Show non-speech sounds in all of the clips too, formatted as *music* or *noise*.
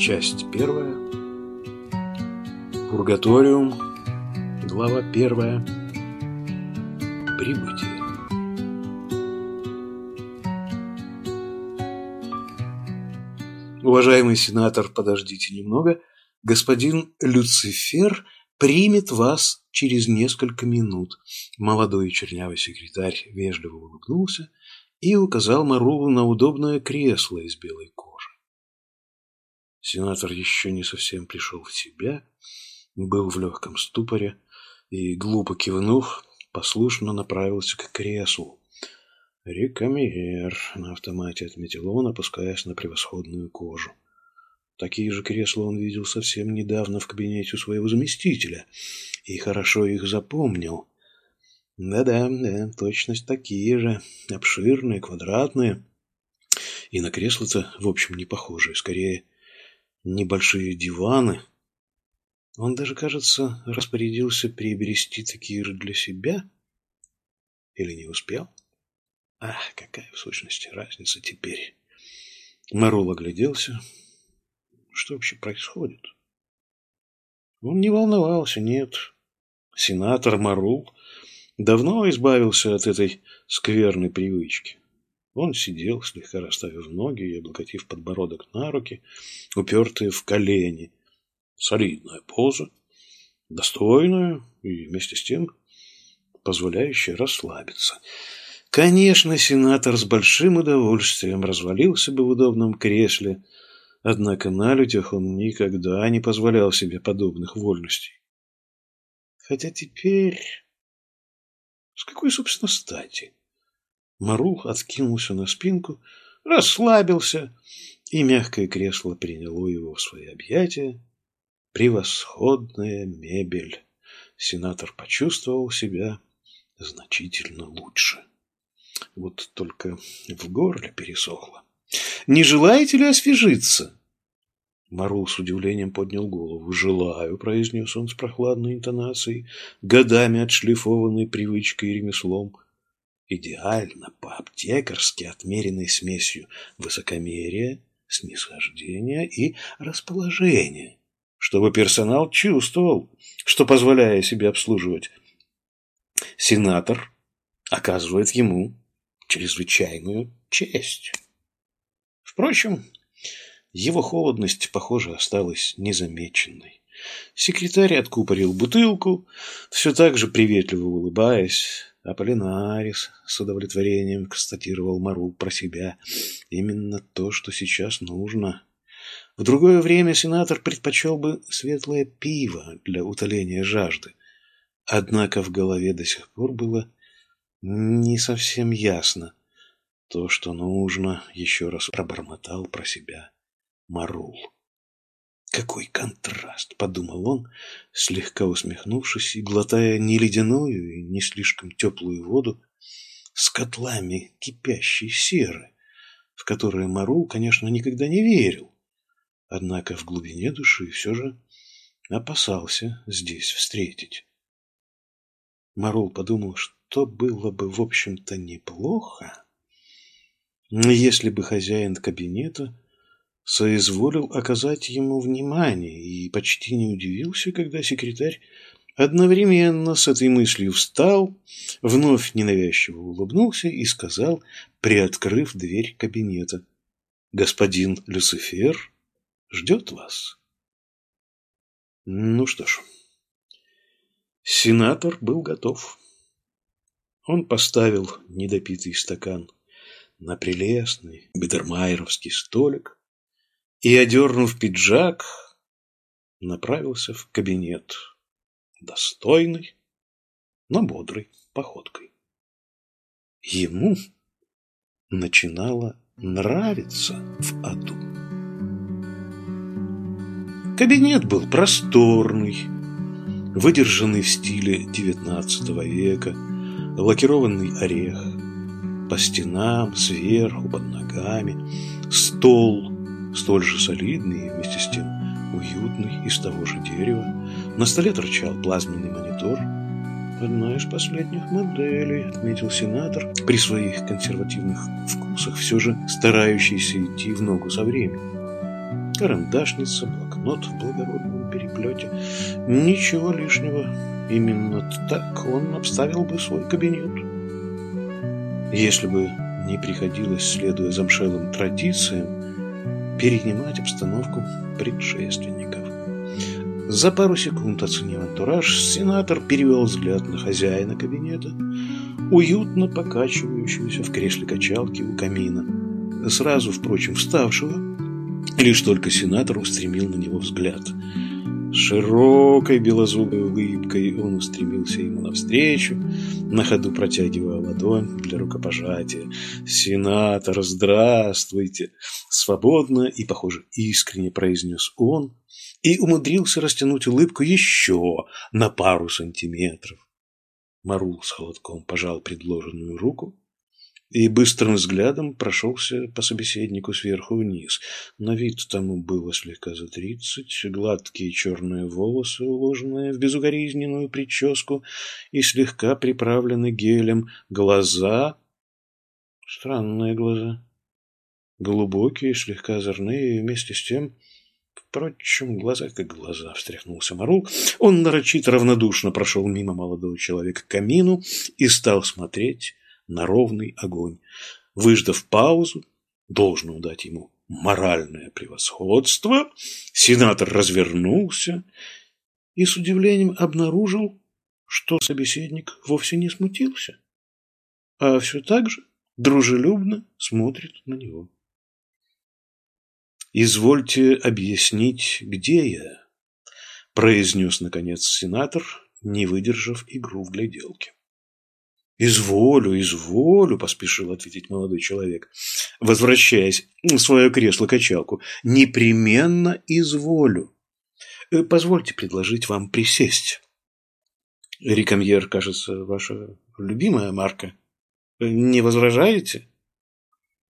Часть первая. Пургаториум. Глава первая. Прибытие. Уважаемый сенатор, подождите немного. Господин Люцифер примет вас через несколько минут. Молодой чернявый секретарь вежливо улыбнулся и указал Марулу на удобное кресло из белой кожи. Сенатор еще не совсем пришел в себя, был в легком ступоре и, глупо кивнув, послушно направился к креслу. «Рекамер», — на автомате отметил он, опускаясь на превосходную кожу. Такие же кресла он видел совсем недавно в кабинете у своего заместителя и хорошо их запомнил. Да-да, да, точность такие же, обширные, квадратные. И на кресла-то, в общем, не похожие, скорее, небольшие диваны. Он даже, кажется, распорядился приобрести такие же для себя. Или не успел? Ах, какая в сущности разница теперь. Марул огляделся, что вообще происходит? Он не волновался, нет. Сенатор Марул давно избавился от этой скверной привычки. Он сидел, слегка расставив ноги и облокотив подбородок на руки, упертые в колени. Солидная поза, достойная и вместе с тем позволяющая расслабиться. Конечно, сенатор с большим удовольствием развалился бы в удобном кресле, Однако на людях он никогда не позволял себе подобных вольностей. Хотя теперь... С какой, собственно, стати? Марул откинулся на спинку, расслабился, и мягкое кресло приняло его в свои объятия. Превосходная мебель. Сенатор почувствовал себя значительно лучше. Вот только в горле пересохло. Не желаете ли освежиться?» Марул с удивлением поднял голову. «Желаю», — произнес он с прохладной интонацией, годами отшлифованной привычкой и ремеслом. Идеально, по-аптекарски отмеренной смесью высокомерия, снисхождения и расположения, чтобы персонал чувствовал, что, позволяя себе обслуживать, сенатор оказывает ему чрезвычайную честь. Впрочем, его холодность, похоже, осталась незамеченной. Секретарь откупорил бутылку, все так же приветливо улыбаясь. Аполлинарис с удовлетворением констатировал Марул про себя. Именно то, что сейчас нужно. В другое время сенатор предпочел бы светлое пиво для утоления жажды. Однако в голове до сих пор было не совсем ясно, то, что нужно, еще раз пробормотал про себя Марул. Какой контраст, подумал он, слегка усмехнувшись и глотая не ледяную и не слишком теплую воду с котлами кипящей серы, в которые Марул, конечно, никогда не верил, однако в глубине души все же опасался здесь встретить. Марул подумал, что было бы, в общем-то, неплохо, если бы хозяин кабинета соизволил оказать ему внимание и почти не удивился, когда секретарь одновременно с этой мыслью встал, вновь ненавязчиво улыбнулся и сказал, приоткрыв дверь кабинета, «Господин Люцифер ждет вас». Ну что ж, сенатор был готов. Он поставил недопитый стакан на прелестный бедермайеровский столик и, одернув пиджак, направился в кабинет достойной, но бодрой походкой. Ему начинало нравиться в аду. Кабинет был просторный, выдержанный в стиле XIX века, лакированный орех, по стенам, сверху, под ногами. Стол, столь же солидный и вместе с тем уютный, из того же дерева. На столе торчал плазменный монитор. «Одна из последних моделей», — отметил сенатор, при своих консервативных вкусах все же старающийся идти в ногу со временем. карандашница, блокнот в благородном переплете. Ничего лишнего. Именно так он обставил бы свой кабинет. Если бы не приходилось, следуя замшелым традициям, перенимать обстановку предшественников. За пару секунд оценив антураж, сенатор перевел взгляд на хозяина кабинета, уютно покачивающегося в кресле качалки у камина, сразу, впрочем, вставшего, лишь только сенатор устремил на него взгляд – широкой белозубой улыбкой он устремился ему навстречу, на ходу протягивая ладонь для рукопожатия. «Сенатор, здравствуйте!» Свободно и, похоже, искренне произнес он и умудрился растянуть улыбку еще на пару сантиметров. Марул с холодком пожал предложенную руку, и быстрым взглядом прошелся по собеседнику сверху вниз. На вид тому было слегка за тридцать, гладкие черные волосы, уложенные в безукоризненную прическу и слегка приправлены гелем, глаза... Странные глаза. Глубокие, слегка озорные, и вместе с тем... Впрочем, глаза как глаза, встряхнулся Марул. Он нарочито равнодушно прошел мимо молодого человека к камину и стал смотреть на ровный огонь. Выждав паузу, должно дать ему моральное превосходство, сенатор развернулся и с удивлением обнаружил, что собеседник вовсе не смутился, а все так же дружелюбно смотрит на него. «Извольте объяснить, где я?» – произнес, наконец, сенатор, не выдержав игру в гляделке. «Изволю, изволю», – поспешил ответить молодой человек, возвращаясь в свое кресло-качалку. «Непременно изволю. Э, позвольте предложить вам присесть». «Рикомьер, кажется, ваша любимая марка. Не возражаете?»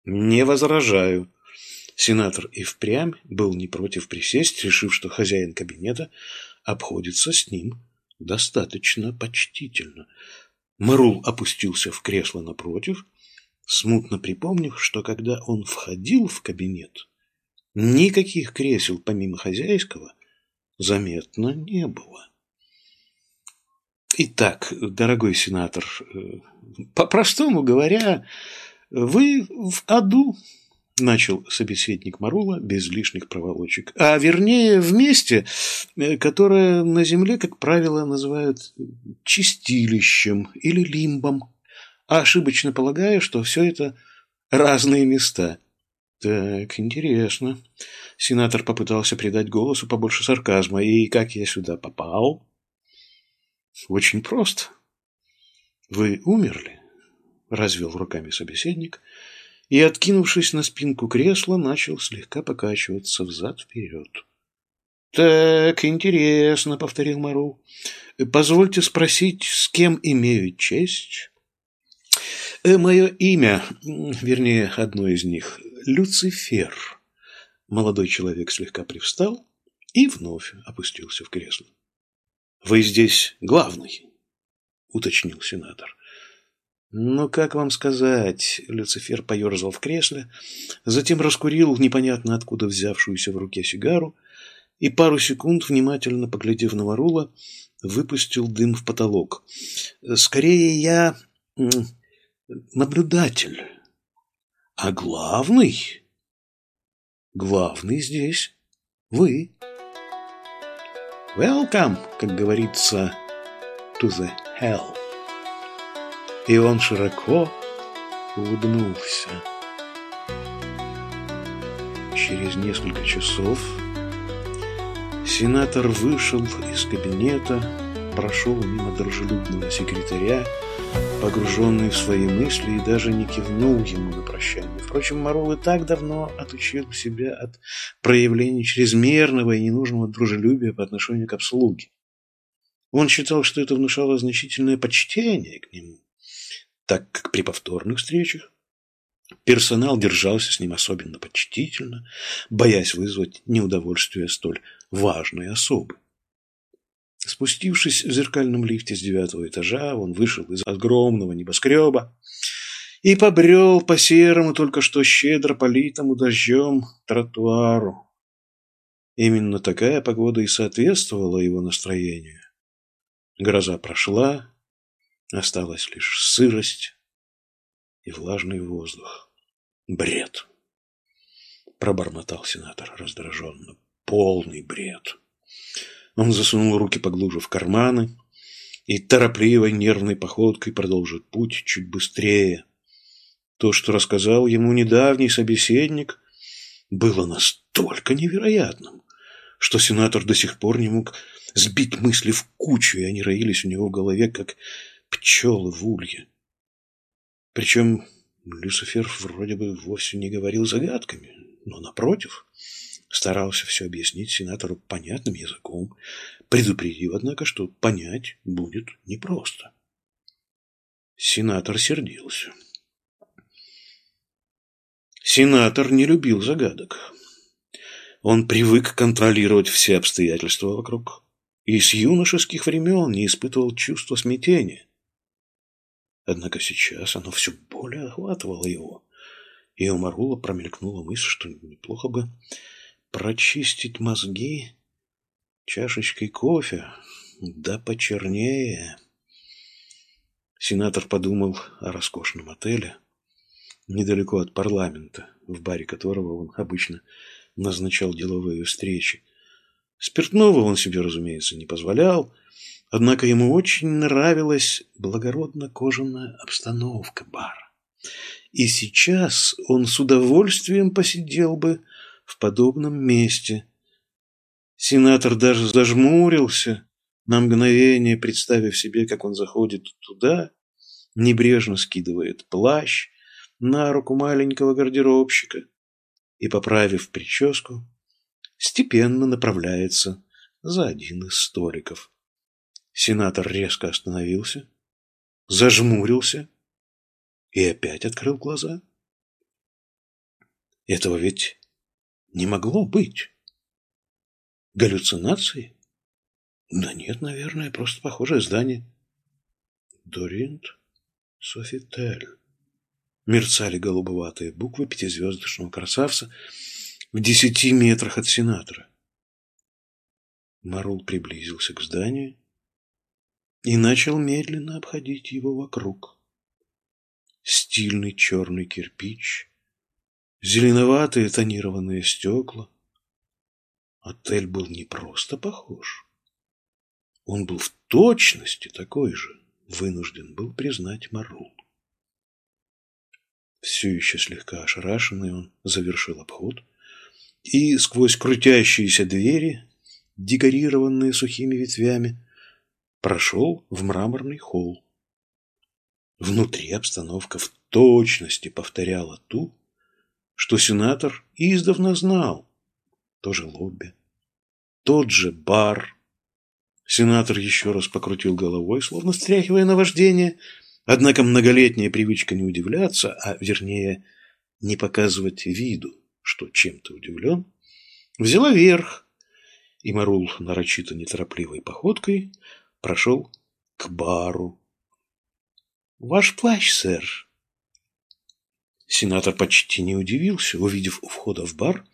«Не возражаю». Сенатор и впрямь был не против присесть, решив, что хозяин кабинета обходится с ним достаточно почтительно – Марул опустился в кресло напротив, смутно припомнив, что когда он входил в кабинет, никаких кресел помимо хозяйского заметно не было. Итак, дорогой сенатор, э, по-простому говоря, вы в аду начал собеседник Марула без лишних проволочек, а вернее в месте, э, которое на Земле, как правило, называют чистилищем или лимбом, ошибочно полагая, что все это разные места. Так, интересно. Сенатор попытался придать голосу побольше сарказма. И как я сюда попал? Очень просто. Вы умерли? Развел руками собеседник – и, откинувшись на спинку кресла, начал слегка покачиваться взад-вперед. «Так, интересно», — повторил Мару. «Позвольте спросить, с кем имею честь?» «Э, «Мое имя, вернее, одно из них, Люцифер». Молодой человек слегка привстал и вновь опустился в кресло. «Вы здесь главный», — уточнил сенатор. «Ну, как вам сказать?» Люцифер поерзал в кресле, затем раскурил непонятно откуда взявшуюся в руке сигару и пару секунд, внимательно поглядев на Варула, выпустил дым в потолок. «Скорее я наблюдатель. А главный? Главный здесь вы. Welcome, как говорится, to the hell». И он широко улыбнулся. Через несколько часов сенатор вышел из кабинета, прошел мимо дружелюбного секретаря, погруженный в свои мысли, и даже не кивнул ему на прощание. Впрочем, Марул и так давно отучил себя от проявления чрезмерного и ненужного дружелюбия по отношению к обслуге. Он считал, что это внушало значительное почтение к нему так как при повторных встречах персонал держался с ним особенно почтительно, боясь вызвать неудовольствие столь важной особы. Спустившись в зеркальном лифте с девятого этажа, он вышел из огромного небоскреба и побрел по серому, только что щедро политому дождем тротуару. Именно такая погода и соответствовала его настроению. Гроза прошла, осталась лишь сырость и влажный воздух. Бред! Пробормотал сенатор раздраженно. Полный бред. Он засунул руки поглубже в карманы и торопливой нервной походкой продолжит путь чуть быстрее. То, что рассказал ему недавний собеседник, было настолько невероятным, что сенатор до сих пор не мог сбить мысли в кучу, и они роились у него в голове, как пчелы в улье. Причем Люцифер вроде бы вовсе не говорил загадками, но, напротив, старался все объяснить сенатору понятным языком, предупредив, однако, что понять будет непросто. Сенатор сердился. Сенатор не любил загадок. Он привык контролировать все обстоятельства вокруг и с юношеских времен не испытывал чувства смятения. Однако сейчас оно все более охватывало его, и у Марула промелькнула мысль, что неплохо бы прочистить мозги чашечкой кофе, да почернее. Сенатор подумал о роскошном отеле недалеко от парламента, в баре которого он обычно назначал деловые встречи. Спиртного он себе, разумеется, не позволял, однако ему очень нравилась благородно-кожаная обстановка бара. И сейчас он с удовольствием посидел бы в подобном месте. Сенатор даже зажмурился, на мгновение представив себе, как он заходит туда, небрежно скидывает плащ на руку маленького гардеробщика и, поправив прическу, степенно направляется за один из столиков. Сенатор резко остановился, зажмурился и опять открыл глаза. Этого ведь не могло быть. Галлюцинации? Да нет, наверное, просто похожее здание. Доринт Софитель. Мерцали голубоватые буквы пятизвездочного красавца в десяти метрах от сенатора. Марул приблизился к зданию и начал медленно обходить его вокруг. Стильный черный кирпич, зеленоватые тонированные стекла. Отель был не просто похож. Он был в точности такой же, вынужден был признать Марул. Все еще слегка ошарашенный он завершил обход и сквозь крутящиеся двери, декорированные сухими ветвями, прошел в мраморный холл. Внутри обстановка в точности повторяла ту, что сенатор издавна знал. Тоже лобби, тот же бар. Сенатор еще раз покрутил головой, словно стряхивая наваждение, однако многолетняя привычка не удивляться, а вернее не показывать виду, что чем-то удивлен, взяла верх, и Марул нарочито неторопливой походкой прошел к бару. «Ваш плащ, сэр!» Сенатор почти не удивился, увидев у входа в бар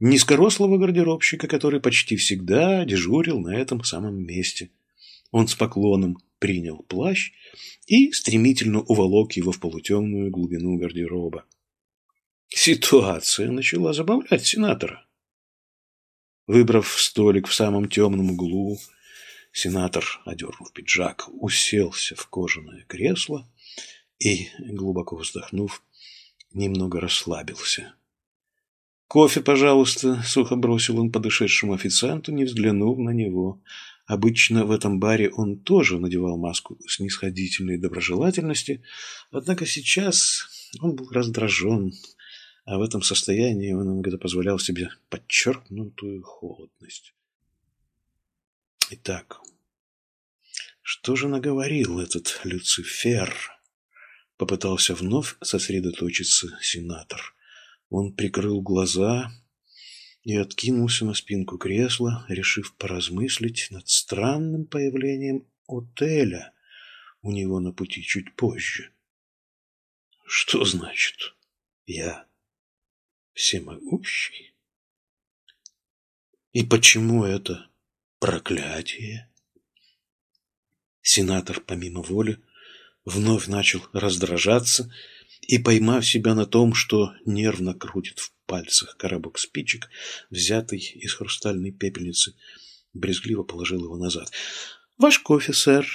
низкорослого гардеробщика, который почти всегда дежурил на этом самом месте. Он с поклоном принял плащ и стремительно уволок его в полутемную глубину гардероба. Ситуация начала забавлять сенатора. Выбрав столик в самом темном углу, сенатор, одернув пиджак, уселся в кожаное кресло и, глубоко вздохнув, немного расслабился. «Кофе, пожалуйста», — сухо бросил он подошедшему официанту, не взглянув на него. Обычно в этом баре он тоже надевал маску снисходительной доброжелательности, однако сейчас он был раздражен, а в этом состоянии он иногда позволял себе подчеркнутую холодность. Итак, что же наговорил этот Люцифер? Попытался вновь сосредоточиться сенатор. Он прикрыл глаза и откинулся на спинку кресла, решив поразмыслить над странным появлением отеля у него на пути чуть позже. Что значит «я всемогущий»? И почему это проклятие? Сенатор, помимо воли, вновь начал раздражаться и, поймав себя на том, что нервно крутит в пальцах коробок спичек, взятый из хрустальной пепельницы, брезгливо положил его назад. «Ваш кофе, сэр!»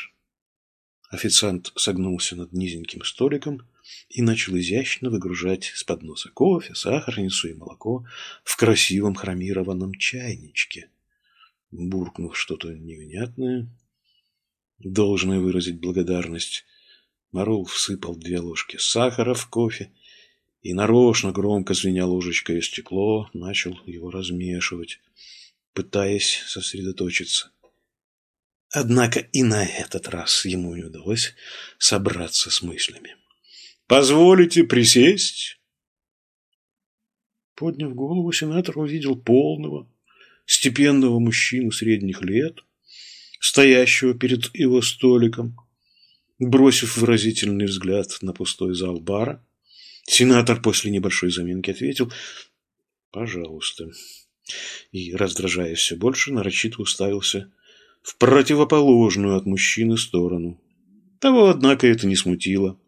Официант согнулся над низеньким столиком и начал изящно выгружать с подноса кофе, сахарницу и молоко в красивом хромированном чайничке. Буркнув что-то невнятное, должное выразить благодарность, Марул всыпал две ложки сахара в кофе и, нарочно громко звеня ложечкой о стекло, начал его размешивать, пытаясь сосредоточиться. Однако и на этот раз ему не удалось собраться с мыслями. «Позволите присесть?» Подняв голову, сенатор увидел полного, степенного мужчину средних лет, стоящего перед его столиком. Бросив выразительный взгляд на пустой зал бара, сенатор после небольшой заминки ответил «Пожалуйста». И, раздражаясь все больше, нарочито уставился в противоположную от мужчины сторону. Того, однако, это не смутило.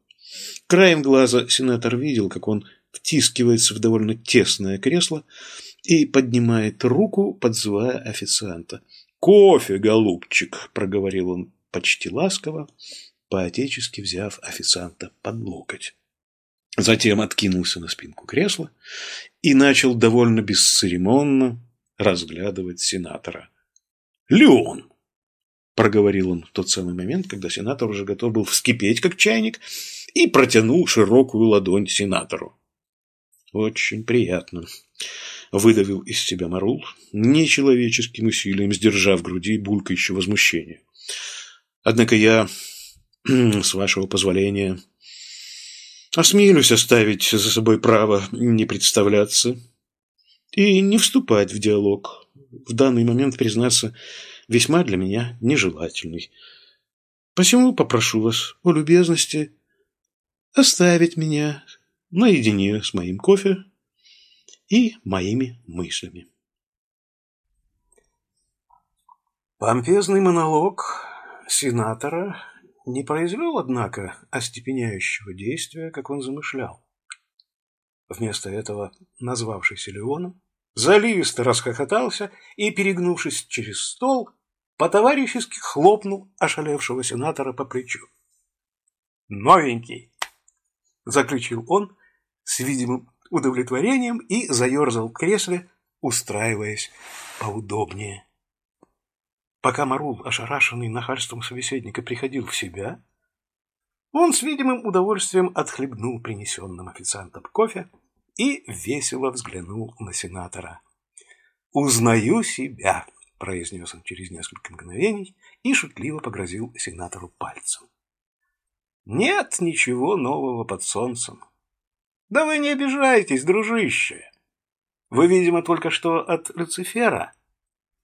Краем глаза сенатор видел, как он втискивается в довольно тесное кресло и поднимает руку, подзывая официанта. «Кофе, голубчик!» – проговорил он почти ласково, поотечески взяв официанта под локоть. Затем откинулся на спинку кресла и начал довольно бесцеремонно разглядывать сенатора. «Леон!» проговорил он в тот самый момент, когда сенатор уже готов был вскипеть, как чайник, и протянул широкую ладонь сенатору. «Очень приятно», — выдавил из себя Марул, нечеловеческим усилием сдержав в груди булькающее возмущение. «Однако я, *clears throat* с вашего позволения, осмелюсь оставить за собой право не представляться и не вступать в диалог. В данный момент, признаться, — весьма для меня нежелательный. Посему попрошу вас о любезности оставить меня наедине с моим кофе и моими мыслями. Помпезный монолог сенатора не произвел, однако, остепеняющего действия, как он замышлял. Вместо этого, назвавшийся Леоном, заливисто расхохотался и, перегнувшись через стол, по-товарищески хлопнул ошалевшего сенатора по плечу. «Новенький!» – заключил он с видимым удовлетворением и заерзал в кресле, устраиваясь поудобнее. Пока Марул, ошарашенный нахальством собеседника, приходил в себя, он с видимым удовольствием отхлебнул принесенным официантом кофе и весело взглянул на сенатора. «Узнаю себя!» – произнес он через несколько мгновений и шутливо погрозил сенатору пальцем. «Нет ничего нового под солнцем. Да вы не обижайтесь, дружище. Вы, видимо, только что от Люцифера,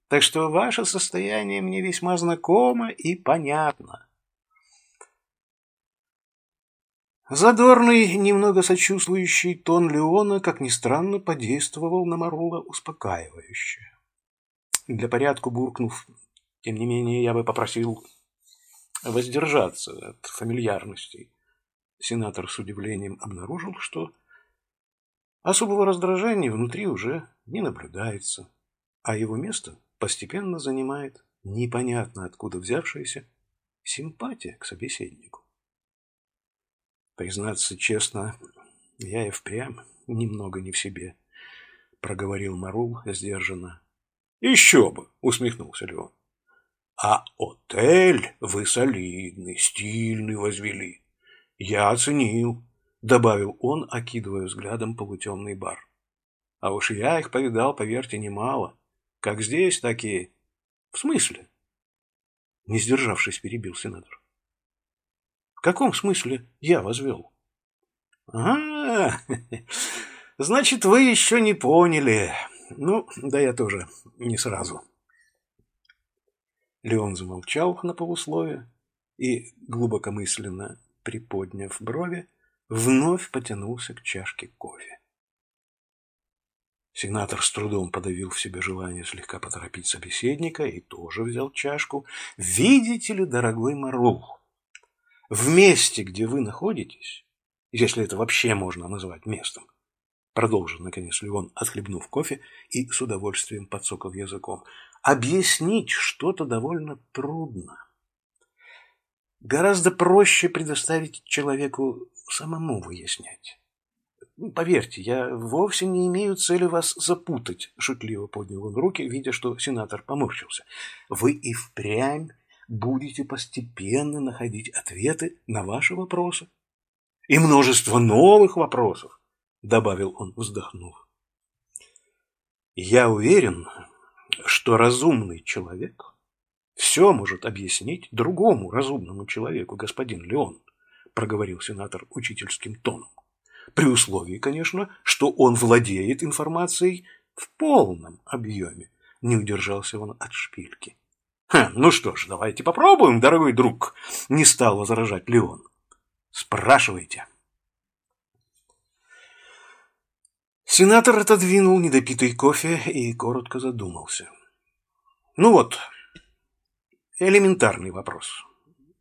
так что ваше состояние мне весьма знакомо и понятно». Задорный, немного сочувствующий тон Леона, как ни странно, подействовал на Марула успокаивающе. Для порядку буркнув, тем не менее, я бы попросил воздержаться от фамильярностей. Сенатор с удивлением обнаружил, что особого раздражения внутри уже не наблюдается, а его место постепенно занимает непонятно откуда взявшаяся симпатия к собеседнику. Признаться честно, я и впрямь немного не в себе, проговорил Марул сдержанно. Еще бы, усмехнулся Леон. А отель вы солидный, стильный возвели. Я оценил, добавил он, окидывая взглядом полутемный бар. А уж я их повидал, поверьте, немало. Как здесь, так и... В смысле? Не сдержавшись, перебил сенатор. В каком смысле я возвел? А, *laughs* значит, вы еще не поняли. Ну, да я тоже не сразу. Леон замолчал на полусловие и, глубокомысленно приподняв брови, вновь потянулся к чашке кофе. Сенатор с трудом подавил в себе желание слегка поторопить собеседника и тоже взял чашку. «Видите ли, дорогой Марул, в месте, где вы находитесь, если это вообще можно назвать местом, продолжил, наконец, Леон, отхлебнув кофе и с удовольствием подсокал языком, объяснить что-то довольно трудно. Гораздо проще предоставить человеку самому выяснять. Поверьте, я вовсе не имею цели вас запутать, шутливо поднял он руки, видя, что сенатор поморщился. Вы и впрямь будете постепенно находить ответы на ваши вопросы. И множество новых вопросов, добавил он, вздохнув. Я уверен, что разумный человек все может объяснить другому разумному человеку, господин Леон, проговорил сенатор учительским тоном. При условии, конечно, что он владеет информацией в полном объеме. Не удержался он от шпильки. «Хм, ну что ж, давайте попробуем, дорогой друг, не стал возражать Леон. Спрашивайте. Сенатор отодвинул недопитый кофе и коротко задумался. Ну вот, элементарный вопрос.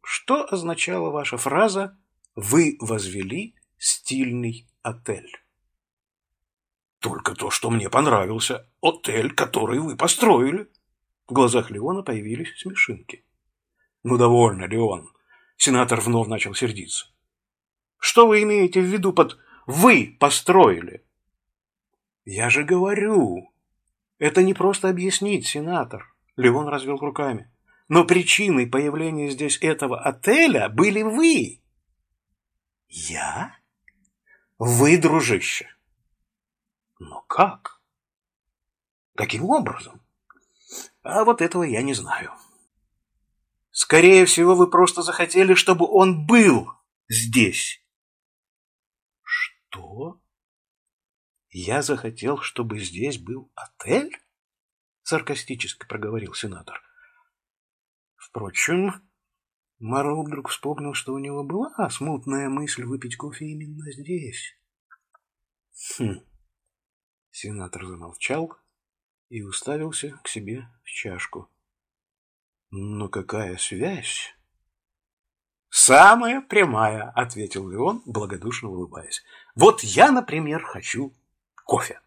Что означала ваша фраза «Вы возвели стильный отель»? Только то, что мне понравился. Отель, который вы построили. В глазах Леона появились смешинки. Ну, довольно, Леон. Сенатор вновь начал сердиться. Что вы имеете в виду под «вы построили»? Я же говорю. Это не просто объяснить, сенатор. Леон развел руками. Но причиной появления здесь этого отеля были вы. Я? Вы, дружище. Но как? Каким образом? А вот этого я не знаю. Скорее всего, вы просто захотели, чтобы он был здесь. Что? Я захотел, чтобы здесь был отель? Саркастически проговорил сенатор. Впрочем, Марл вдруг вспомнил, что у него была смутная мысль выпить кофе именно здесь. Хм. Сенатор замолчал и уставился к себе в чашку. Но какая связь? Самая прямая, ответил Леон, благодушно улыбаясь. Вот я, например, хочу кофе.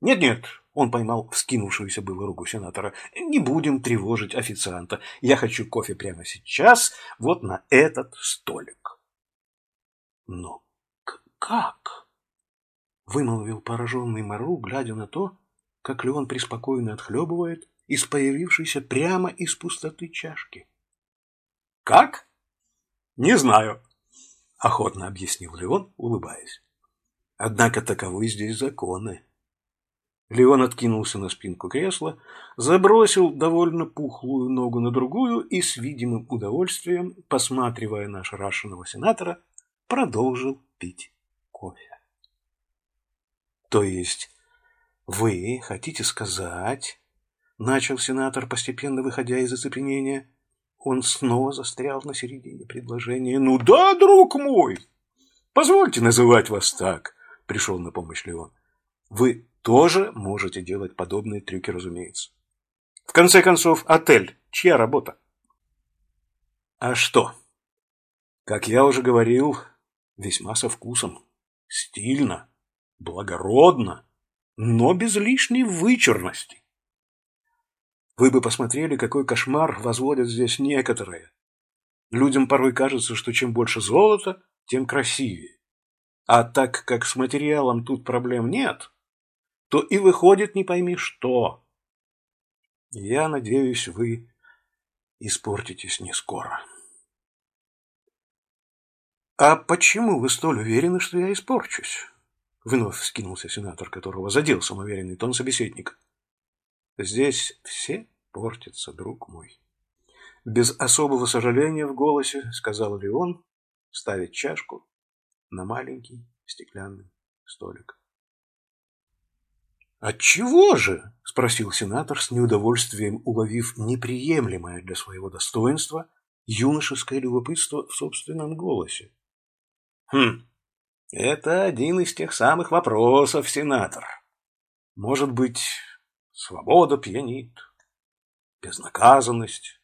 Нет-нет, он поймал вскинувшуюся было руку сенатора. Не будем тревожить официанта. Я хочу кофе прямо сейчас, вот на этот столик. Но как? Вымолвил пораженный Мару, глядя на то, как Леон преспокойно отхлебывает из появившейся прямо из пустоты чашки. «Как? Не знаю», — охотно объяснил Леон, улыбаясь. «Однако таковы здесь законы». Леон откинулся на спинку кресла, забросил довольно пухлую ногу на другую и с видимым удовольствием, посматривая на ошарашенного сенатора, продолжил пить кофе. То есть вы хотите сказать, начал сенатор, постепенно выходя из оцепенения, он снова застрял на середине предложения. Ну да, друг мой, позвольте называть вас так, пришел на помощь Леон. Вы тоже можете делать подобные трюки, разумеется. В конце концов, отель чья работа? А что? Как я уже говорил, весьма со вкусом, стильно, благородно но без лишней вычурности. Вы бы посмотрели, какой кошмар возводят здесь некоторые. Людям порой кажется, что чем больше золота, тем красивее. А так как с материалом тут проблем нет, то и выходит не пойми что. Я надеюсь, вы испортитесь не скоро. А почему вы столь уверены, что я испорчусь? Вновь вскинулся сенатор, которого задел самоуверенный тон собеседника. Здесь все портятся, друг мой. Без особого сожаления в голосе сказал Леон, ставить чашку на маленький стеклянный столик. «Отчего же?» – спросил сенатор с неудовольствием, уловив неприемлемое для своего достоинства юношеское любопытство в собственном голосе. «Хм, это один из тех самых вопросов, сенатор. Может быть, свобода пьянит, безнаказанность,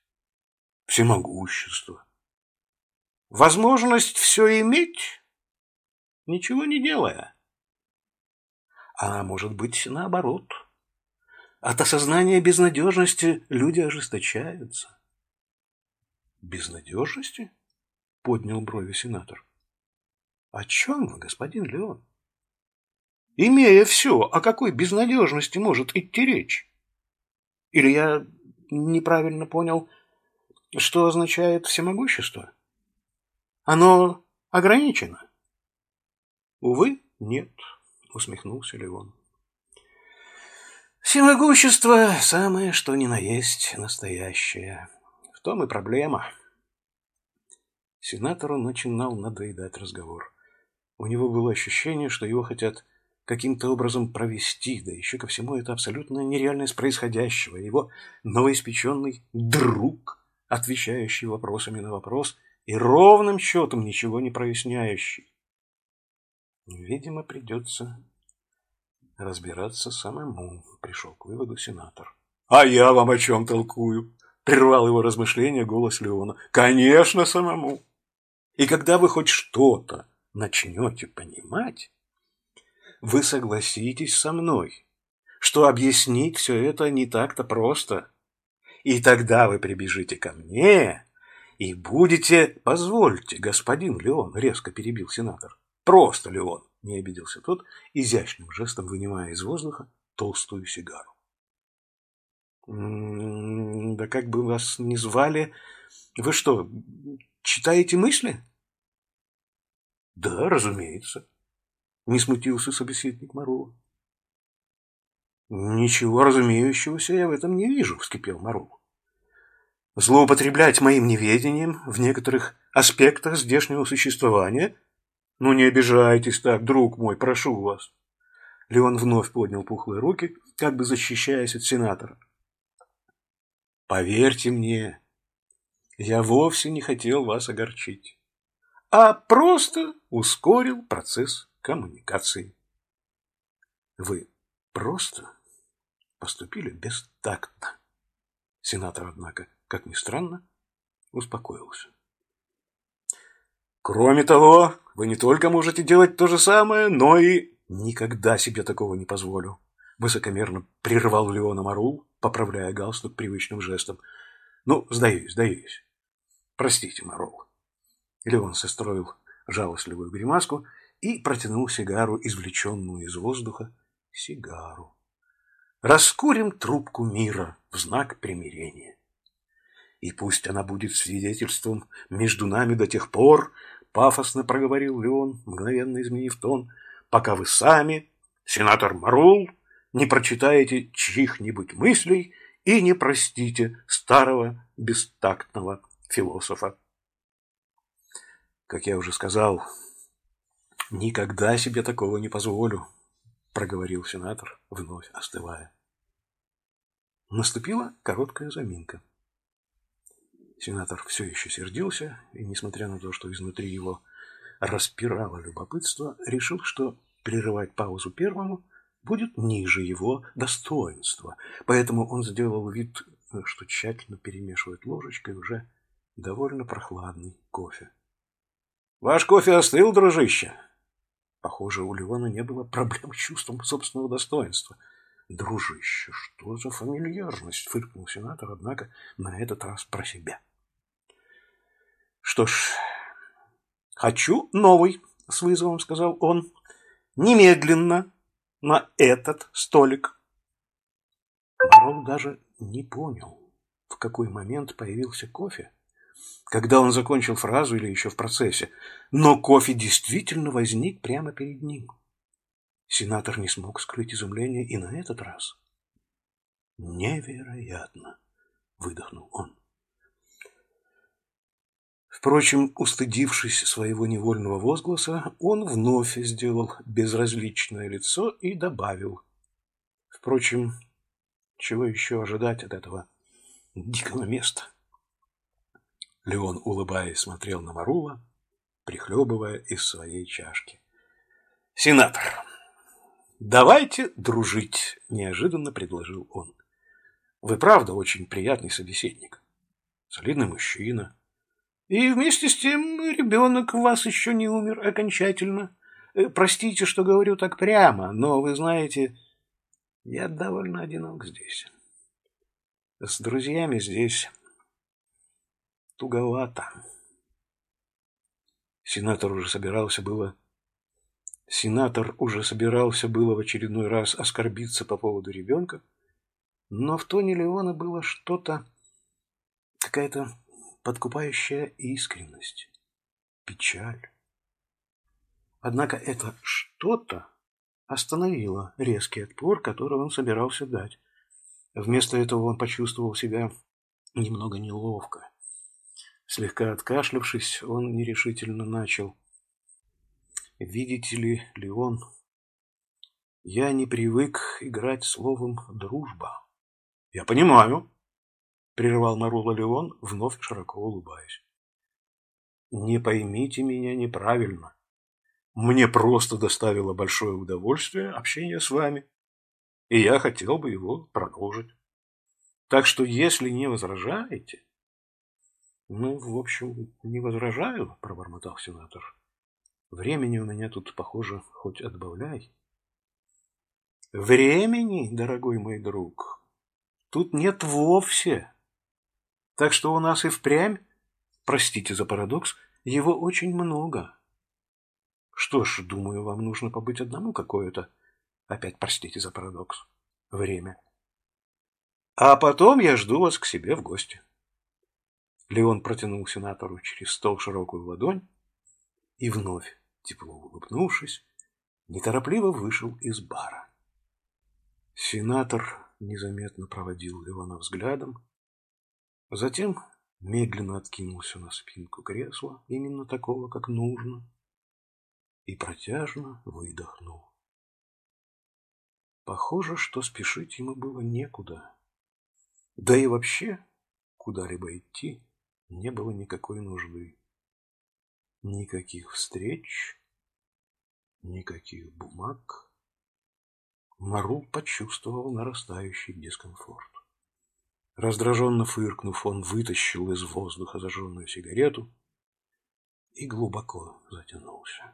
всемогущество. Возможность все иметь, ничего не делая. А может быть, наоборот. От осознания безнадежности люди ожесточаются. Безнадежности? Поднял брови сенатор. О чем вы, господин Леон? Имея все, о какой безнадежности может идти речь? Или я неправильно понял, что означает всемогущество? Оно ограничено? Увы, нет, усмехнулся Леон. Всемогущество – самое, что ни на есть настоящее. В том и проблема. Сенатору начинал надоедать разговор. У него было ощущение, что его хотят каким-то образом провести, да еще ко всему это абсолютно нереальность происходящего. Его новоиспеченный друг, отвечающий вопросами на вопрос и ровным счетом ничего не проясняющий. Видимо, придется разбираться самому, пришел к выводу сенатор. А я вам о чем толкую? Прервал его размышления голос Леона. Конечно, самому. И когда вы хоть что-то начнете понимать, вы согласитесь со мной, что объяснить все это не так-то просто. И тогда вы прибежите ко мне и будете... Позвольте, господин Леон, резко перебил сенатор. Просто Леон, не обиделся тот, изящным жестом вынимая из воздуха толстую сигару. Да как бы вас ни звали, вы что, читаете мысли? Да, разумеется. Не смутился собеседник Марова. «Ничего разумеющегося я в этом не вижу», — вскипел Маров. «Злоупотреблять моим неведением в некоторых аспектах здешнего существования? Ну, не обижайтесь так, друг мой, прошу вас». Леон вновь поднял пухлые руки, как бы защищаясь от сенатора. «Поверьте мне, я вовсе не хотел вас огорчить, а просто ускорил процесс коммуникации. Вы просто поступили бестактно. Сенатор, однако, как ни странно, успокоился. Кроме того, вы не только можете делать то же самое, но и никогда себе такого не позволю. Высокомерно прервал Леона Марул, поправляя галстук привычным жестом. Ну, сдаюсь, сдаюсь. Простите, Марул. Леон состроил жалостливую гримаску и протянул сигару, извлеченную из воздуха, сигару. Раскурим трубку мира в знак примирения. И пусть она будет свидетельством между нами до тех пор, пафосно проговорил Леон, мгновенно изменив тон, пока вы сами, сенатор Марул, не прочитаете чьих-нибудь мыслей и не простите старого бестактного философа. Как я уже сказал, «Никогда себе такого не позволю», — проговорил сенатор, вновь остывая. Наступила короткая заминка. Сенатор все еще сердился, и, несмотря на то, что изнутри его распирало любопытство, решил, что прерывать паузу первому будет ниже его достоинства. Поэтому он сделал вид, что тщательно перемешивает ложечкой уже довольно прохладный кофе. «Ваш кофе остыл, дружище?» Похоже, у Леона не было проблем с чувством собственного достоинства. «Дружище, что за фамильярность?» — фыркнул сенатор, однако на этот раз про себя. «Что ж, хочу новый», — с вызовом сказал он. «Немедленно на этот столик». Барон даже не понял, в какой момент появился кофе, когда он закончил фразу или еще в процессе, но кофе действительно возник прямо перед ним. Сенатор не смог скрыть изумление и на этот раз. «Невероятно!» — выдохнул он. Впрочем, устыдившись своего невольного возгласа, он вновь сделал безразличное лицо и добавил. Впрочем, чего еще ожидать от этого дикого места? Леон, улыбаясь, смотрел на Марула, прихлебывая из своей чашки. «Сенатор, «Давайте дружить», – неожиданно предложил он. «Вы правда очень приятный собеседник. Солидный мужчина. И вместе с тем ребенок у вас еще не умер окончательно. Э, простите, что говорю так прямо, но вы знаете, я довольно одинок здесь. С друзьями здесь туговато». Сенатор уже собирался было Сенатор уже собирался было в очередной раз оскорбиться по поводу ребенка, но в тоне Леона было что-то, какая-то подкупающая искренность, печаль. Однако это что-то остановило резкий отпор, который он собирался дать. Вместо этого он почувствовал себя немного неловко. Слегка откашлявшись, он нерешительно начал. Видите ли, Леон, я не привык играть словом «дружба». Я понимаю, прервал Марула Леон, вновь широко улыбаясь. Не поймите меня неправильно. Мне просто доставило большое удовольствие общение с вами, и я хотел бы его продолжить. Так что, если не возражаете... Ну, в общем, не возражаю, пробормотал сенатор. Времени у меня тут, похоже, хоть отбавляй. Времени, дорогой мой друг, тут нет вовсе. Так что у нас и впрямь, простите за парадокс, его очень много. Что ж, думаю, вам нужно побыть одному какое-то, опять простите за парадокс, время. А потом я жду вас к себе в гости. Леон протянул сенатору через стол широкую ладонь и вновь тепло улыбнувшись, неторопливо вышел из бара. Сенатор незаметно проводил Леона взглядом, затем медленно откинулся на спинку кресла, именно такого, как нужно, и протяжно выдохнул. Похоже, что спешить ему было некуда. Да и вообще куда-либо идти не было никакой нужды. Никаких встреч, никаких бумаг. Марул почувствовал нарастающий дискомфорт. Раздраженно фыркнув, он вытащил из воздуха зажженную сигарету и глубоко затянулся.